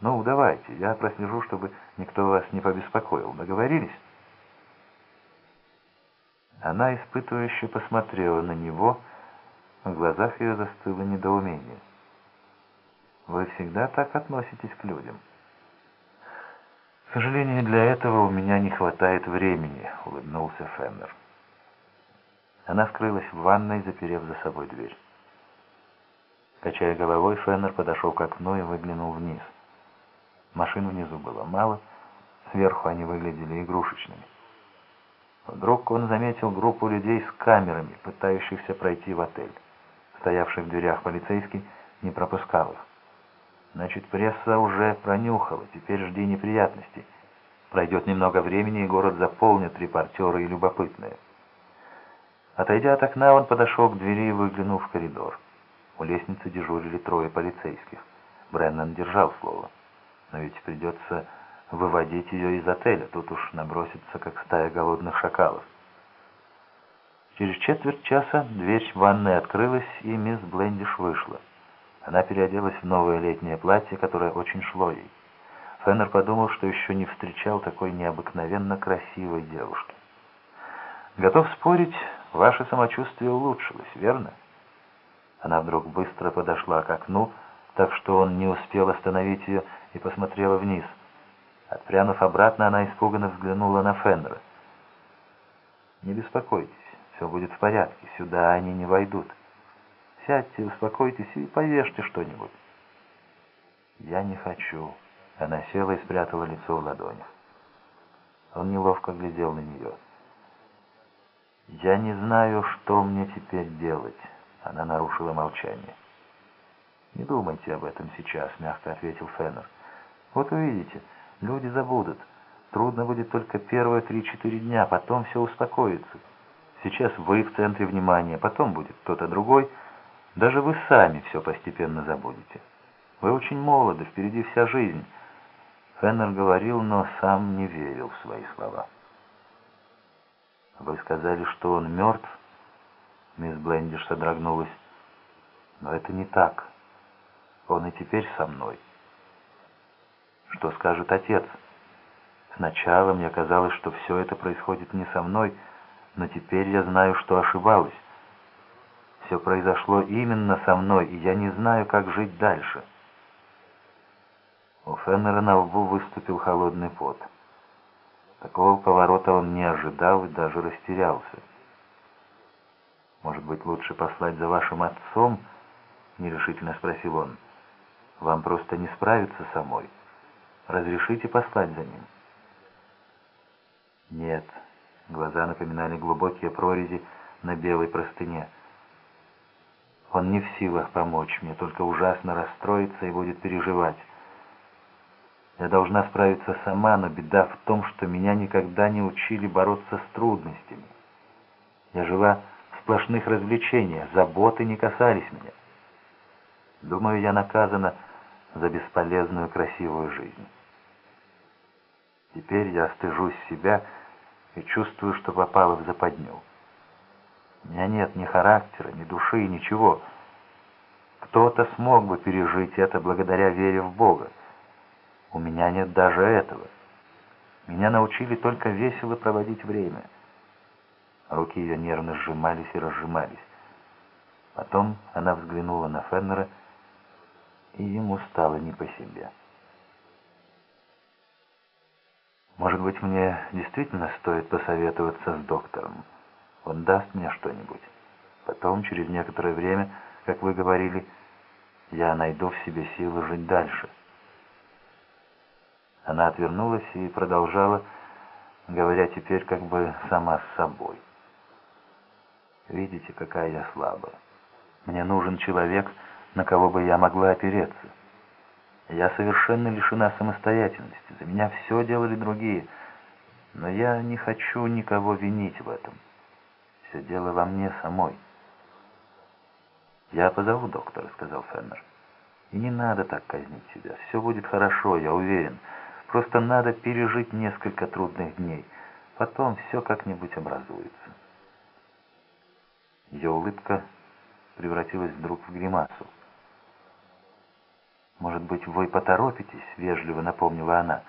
Ну, давайте, я прослежу, чтобы никто вас не побеспокоил. Договорились?» Она испытывающе посмотрела на него, в глазах ее застыло недоумение. «Вы всегда так относитесь к людям?» «К сожалению, для этого у меня не хватает времени», — улыбнулся Феннер. Она скрылась в ванной, заперев за собой дверь. Качая головой, Феннер подошел к окну и выглянул вниз. Машин внизу было мало, сверху они выглядели игрушечными. Вдруг он заметил группу людей с камерами, пытающихся пройти в отель. Стоявший в дверях полицейский не пропускал их. Значит, пресса уже пронюхала, теперь жди неприятностей. Пройдет немного времени, и город заполнит репортеры и любопытные. Отойдя от окна, он подошел к двери и выглянул в коридор. У лестницы дежурили трое полицейских. Бреннан держал слово. Но ведь придется выводить ее из отеля. Тут уж набросится, как стая голодных шакалов. Через четверть часа дверь ванной открылась, и мисс Блендиш вышла. Она переоделась в новое летнее платье, которое очень шло ей. Феннер подумал, что еще не встречал такой необыкновенно красивой девушки. «Готов спорить, ваше самочувствие улучшилось, верно?» Она вдруг быстро подошла к окну, так что он не успел остановить ее и посмотрела вниз. Отпрянув обратно, она испуганно взглянула на Феннера. «Не беспокойтесь, все будет в порядке, сюда они не войдут. Сядьте, успокойтесь и повешьте что-нибудь». «Я не хочу». Она села и спрятала лицо в ладонях. Он неловко глядел на нее. «Я не знаю, что мне теперь делать». Она нарушила молчание. «Не думайте об этом сейчас», — мягко ответил Феннер. «Вот увидите, люди забудут. Трудно будет только первые три-четыре дня, потом все успокоится. Сейчас вы в центре внимания, потом будет кто-то другой. Даже вы сами все постепенно забудете. Вы очень молоды, впереди вся жизнь». Феннер говорил, но сам не верил в свои слова. «Вы сказали, что он мертв?» Мисс Блендиш содрогнулась. «Но это не так. Он и теперь со мной». «Что скажет отец?» «Сначала мне казалось, что все это происходит не со мной, но теперь я знаю, что ошибалась. Все произошло именно со мной, и я не знаю, как жить дальше». У Феннера на лбу выступил холодный пот. Такого поворота он не ожидал и даже растерялся. «Может быть, лучше послать за вашим отцом?» — нерешительно спросил он. «Вам просто не справиться самой. Разрешите послать за ним?» «Нет». Глаза напоминали глубокие прорези на белой простыне. «Он не в силах помочь мне, только ужасно расстроится и будет переживать. Я должна справиться сама, но беда в том, что меня никогда не учили бороться с трудностями. Я жила сплошных развлечениях, заботы не касались меня. Думаю, я наказана за бесполезную красивую жизнь. Теперь я стыжусь себя и чувствую, что попала в западню. У меня нет ни характера, ни души, ничего. Кто-то смог бы пережить это благодаря вере в Бога. У меня нет даже этого. Меня научили только весело проводить время — Руки ее нервно сжимались и разжимались. Потом она взглянула на Феннера, и ему стало не по себе. «Может быть, мне действительно стоит посоветоваться с доктором? Он даст мне что-нибудь. Потом, через некоторое время, как вы говорили, я найду в себе силы жить дальше». Она отвернулась и продолжала, говоря теперь как бы сама с собой. Видите, какая я слабая. Мне нужен человек, на кого бы я могла опереться. Я совершенно лишена самостоятельности. За меня все делали другие. Но я не хочу никого винить в этом. Все дело во мне самой. «Я позову доктора», — сказал Феннер. «И не надо так казнить себя. Все будет хорошо, я уверен. Просто надо пережить несколько трудных дней. Потом все как-нибудь образуется». Ее улыбка превратилась вдруг в гримасу. «Может быть, вы поторопитесь?» — вежливо напомнила она.